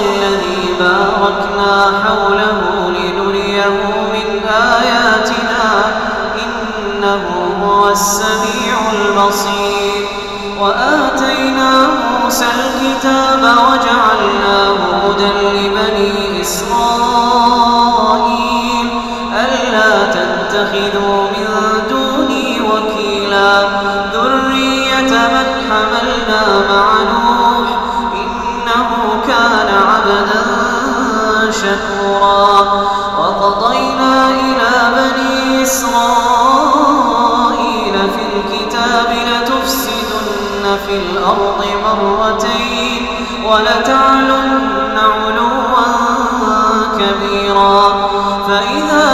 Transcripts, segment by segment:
الذي باركنا حوله لنريه من آياتنا إنه هو السميع البصير. وآتينا موسى الكتاب وجعلناه هدى لبني إسرائيل. ألا تتخذوا من دوني وكيلا. ولتعلن علوا كبيرا. فإذا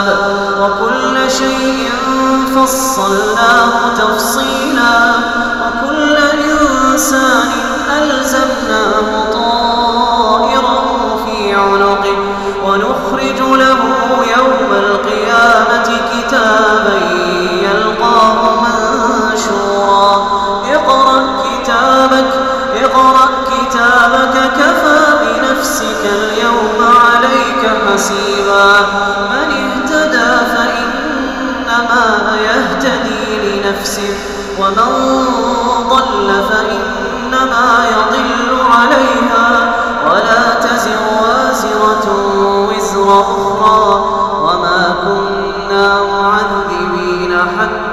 والحساب وكل شيء فصلناه تفصيلا وكل إنسان ألزمناه طائره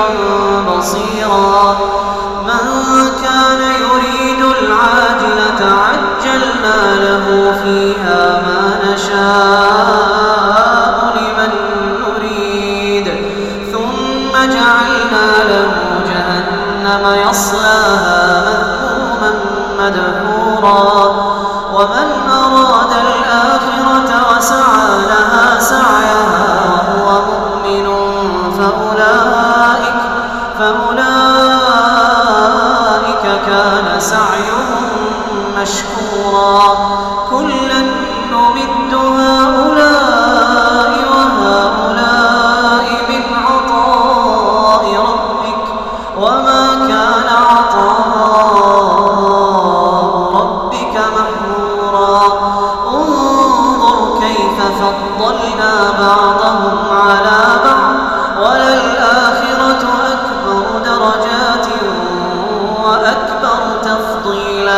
خبيرا بصيرا. من كان يريد العاجلة عجلنا له فيها ما نشاء لمن نريد. ثم جعلنا له جهنم يصلاها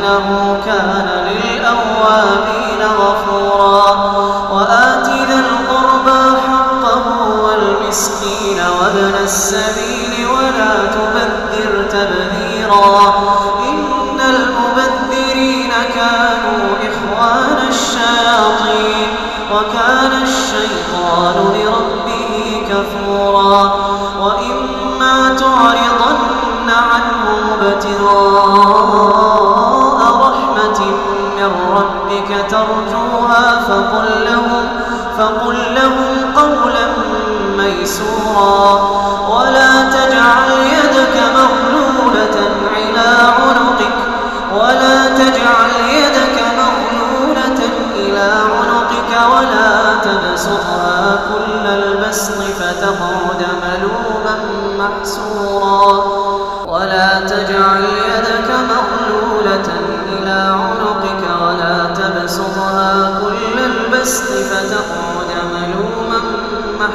فإنه كان للأوابين غفورا. وآت ذا القربى حقه والمسكين وابن السبيل ولا تبذر تبذيرا. فقل لهم قولا ميسورا ولا تجعل يدك مغلولة إلى عنقك ولا تجعل يدك مغلولة إلى عنقك ولا تبسطها كل البسط فتقعد ملوما محسورا ولا تجعل يدك مغلولة إلى عنقك ولا تبسطها كل البسط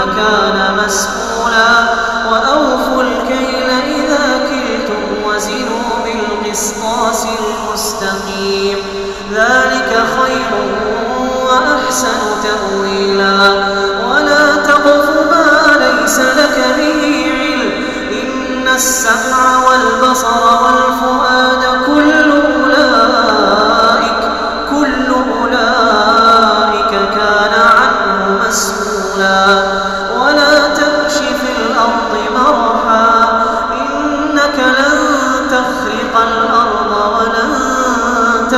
كان مسؤولا. وأوفوا الكيل إذا كلتم وزنوا بالقسطاس المستقيم. ذلك خير وأحسن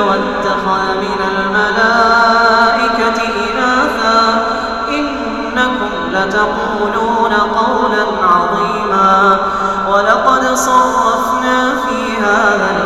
واتخذ من الملائكة إناثا إنكم لتقولون قولا عظيما ولقد صرفنا في هذا